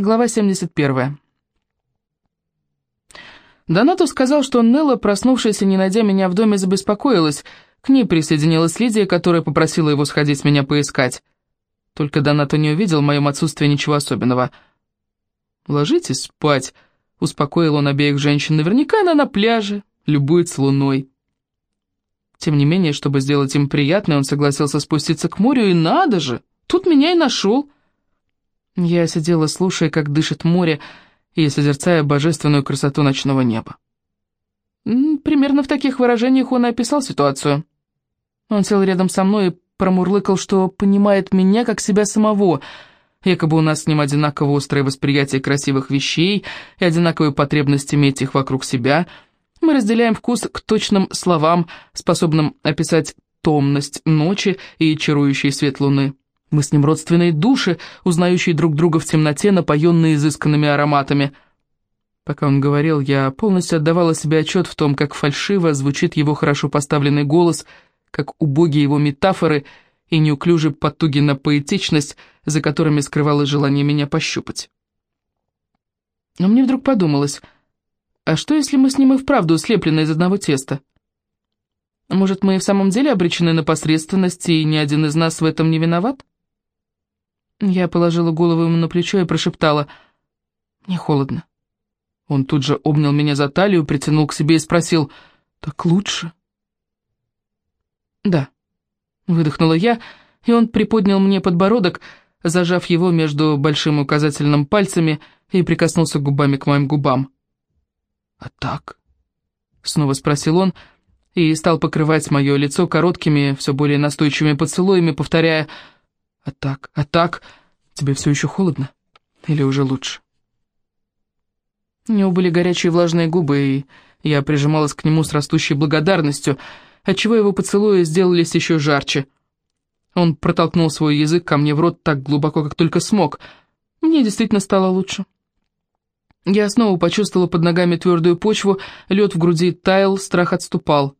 Глава 71. Донату сказал, что Нелла, проснувшаяся, не найдя меня в доме, забеспокоилась. К ней присоединилась Лидия, которая попросила его сходить меня поискать. Только Донату не увидел в моем отсутствии ничего особенного. «Ложитесь спать», — успокоил он обеих женщин. «Наверняка она на пляже, любуется луной». Тем не менее, чтобы сделать им приятное, он согласился спуститься к морю, и надо же, тут меня и нашел. Я сидела, слушая, как дышит море, и созерцая божественную красоту ночного неба. Примерно в таких выражениях он и описал ситуацию. Он сел рядом со мной и промурлыкал, что понимает меня как себя самого. Якобы у нас с ним одинаково острое восприятие красивых вещей и одинаковые потребности иметь их вокруг себя. Мы разделяем вкус к точным словам, способным описать томность ночи и чарующий свет луны. Мы с ним родственные души, узнающие друг друга в темноте, напоенные изысканными ароматами. Пока он говорил, я полностью отдавала себе отчет в том, как фальшиво звучит его хорошо поставленный голос, как убогие его метафоры и неуклюже потуги на поэтичность, за которыми скрывалось желание меня пощупать. Но мне вдруг подумалось, а что если мы с ним и вправду слеплены из одного теста? Может, мы и в самом деле обречены на посредственность, и ни один из нас в этом не виноват? Я положила голову ему на плечо и прошептала «Мне холодно». Он тут же обнял меня за талию, притянул к себе и спросил «Так лучше?» «Да», — выдохнула я, и он приподнял мне подбородок, зажав его между большим и указательным пальцами, и прикоснулся губами к моим губам. «А так?» — снова спросил он, и стал покрывать мое лицо короткими, все более настойчивыми поцелуями, повторяя а так, а так, тебе все еще холодно? Или уже лучше? У него были горячие влажные губы, и я прижималась к нему с растущей благодарностью, отчего его поцелуи сделались еще жарче. Он протолкнул свой язык ко мне в рот так глубоко, как только смог. Мне действительно стало лучше. Я снова почувствовала под ногами твердую почву, лед в груди таял, страх отступал.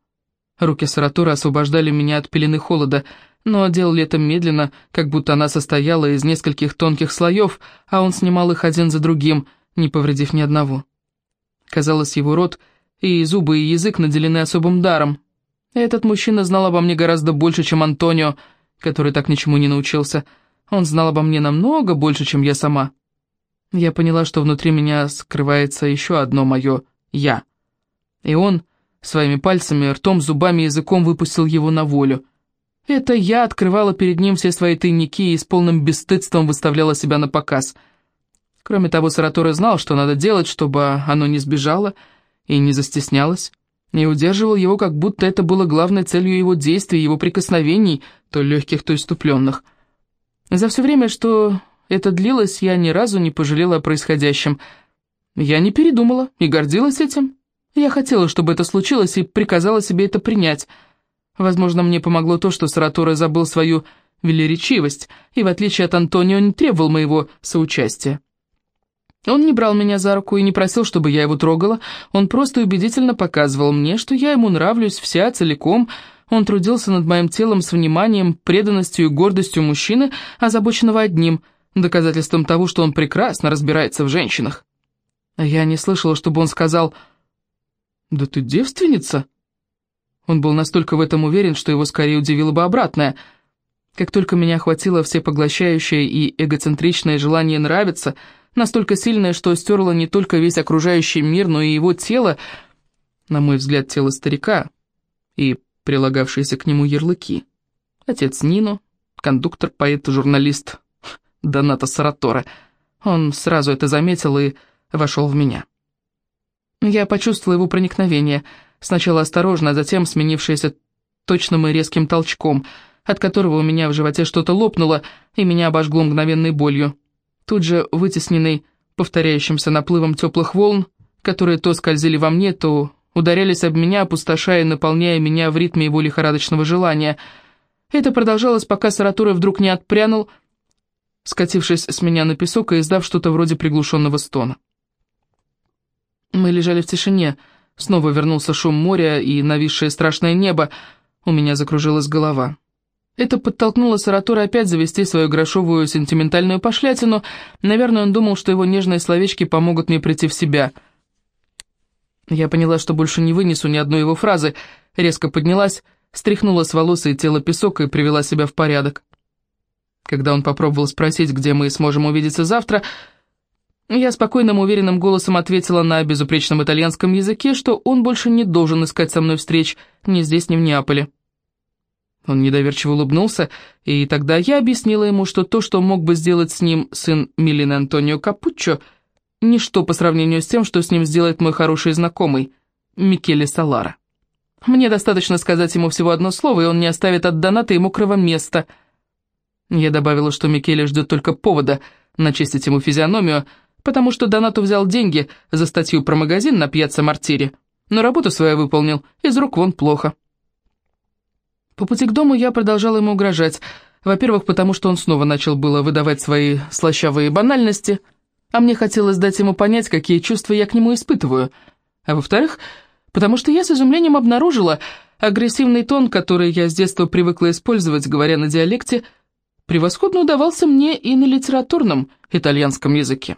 Руки Саратора освобождали меня от пелены холода — но делали это медленно, как будто она состояла из нескольких тонких слоев, а он снимал их один за другим, не повредив ни одного. Казалось, его рот и зубы, и язык наделены особым даром. Этот мужчина знал обо мне гораздо больше, чем Антонио, который так ничему не научился. Он знал обо мне намного больше, чем я сама. Я поняла, что внутри меня скрывается еще одно мое «я». И он своими пальцами, ртом, зубами, языком выпустил его на волю — это я открывала перед ним все свои тайники и с полным бесстыдством выставляла себя на показ. Кроме того, Саратора знал, что надо делать, чтобы оно не сбежало и не застеснялось, и удерживал его, как будто это было главной целью его действий, его прикосновений, то легких, то иступленных. За все время, что это длилось, я ни разу не пожалела о происходящем. Я не передумала и гордилась этим. Я хотела, чтобы это случилось, и приказала себе это принять — Возможно, мне помогло то, что Саратора забыл свою велеречивость, и, в отличие от Антонио, не требовал моего соучастия. Он не брал меня за руку и не просил, чтобы я его трогала, он просто убедительно показывал мне, что я ему нравлюсь вся, целиком. Он трудился над моим телом с вниманием, преданностью и гордостью мужчины, озабоченного одним, доказательством того, что он прекрасно разбирается в женщинах. Я не слышала, чтобы он сказал «Да ты девственница?» Он был настолько в этом уверен, что его скорее удивило бы обратное. Как только меня охватило всепоглощающее и эгоцентричное желание нравиться, настолько сильное, что стерло не только весь окружающий мир, но и его тело, на мой взгляд, тело старика, и прилагавшиеся к нему ярлыки. Отец Нино, кондуктор, поэт журналист Доната Саратора. Он сразу это заметил и вошел в меня. Я почувствовала его проникновение — Сначала осторожно, а затем сменившееся точным и резким толчком, от которого у меня в животе что-то лопнуло, и меня обожгло мгновенной болью. Тут же вытесненный повторяющимся наплывом теплых волн, которые то скользили во мне, то ударялись об меня, опустошая и наполняя меня в ритме его лихорадочного желания. Это продолжалось, пока Саратура вдруг не отпрянул, скатившись с меня на песок и издав что-то вроде приглушенного стона. Мы лежали в тишине, — Снова вернулся шум моря и нависшее страшное небо. У меня закружилась голова. Это подтолкнуло Саратора опять завести свою грошовую сентиментальную пошлятину. Наверное, он думал, что его нежные словечки помогут мне прийти в себя. Я поняла, что больше не вынесу ни одной его фразы, резко поднялась, стряхнула с волос и тела песок и привела себя в порядок. Когда он попробовал спросить, где мы сможем увидеться завтра, я спокойным уверенным голосом ответила на безупречном итальянском языке, что он больше не должен искать со мной встреч ни здесь, ни в Неаполе. Он недоверчиво улыбнулся, и тогда я объяснила ему, что то, что мог бы сделать с ним сын Милина Антонио Капуччо, ничто по сравнению с тем, что с ним сделает мой хороший знакомый, Микеле Салара. Мне достаточно сказать ему всего одно слово, и он не оставит от доната и мокрого места. Я добавила, что Микеле ждет только повода начистить ему физиономию, потому что Донату взял деньги за статью про магазин на пьяцца Мартире, но работу свою выполнил, из рук вон плохо. По пути к дому я продолжала ему угрожать. Во-первых, потому что он снова начал было выдавать свои слащавые банальности, а мне хотелось дать ему понять, какие чувства я к нему испытываю. А во-вторых, потому что я с изумлением обнаружила агрессивный тон, который я с детства привыкла использовать, говоря на диалекте, превосходно удавался мне и на литературном итальянском языке.